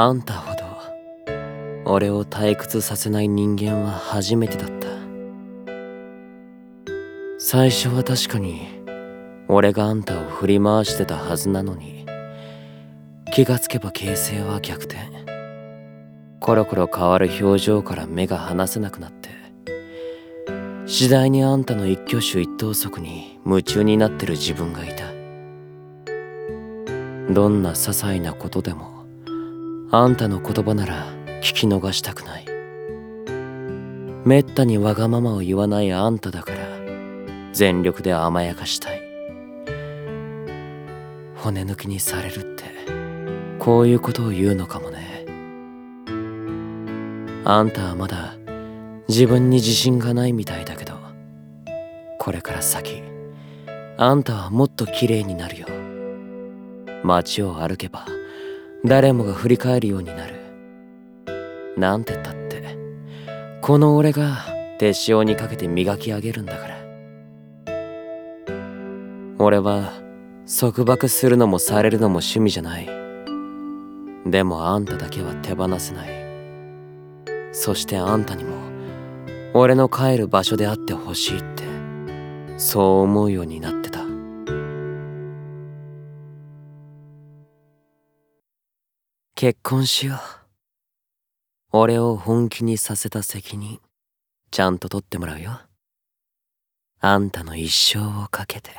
あんたほど俺を退屈させない人間は初めてだった。最初は確かに俺があんたを振り回してたはずなのに気がつけば形勢は逆転。コロコロ変わる表情から目が離せなくなって次第にあんたの一挙手一投足に夢中になってる自分がいた。どんな些細なことでもあんたの言葉なら聞き逃したくない。めったにわがままを言わないあんただから全力で甘やかしたい。骨抜きにされるってこういうことを言うのかもね。あんたはまだ自分に自信がないみたいだけどこれから先あんたはもっと綺麗になるよ。街を歩けば誰もが振り返るようになる。なんてったってこの俺が手塩にかけて磨き上げるんだから。俺は束縛するのもされるのも趣味じゃない。でもあんただけは手放せない。そしてあんたにも俺の帰る場所であってほしいってそう思うようになった。結婚しよう。俺を本気にさせた責任ちゃんと取ってもらうよ。あんたの一生をかけて。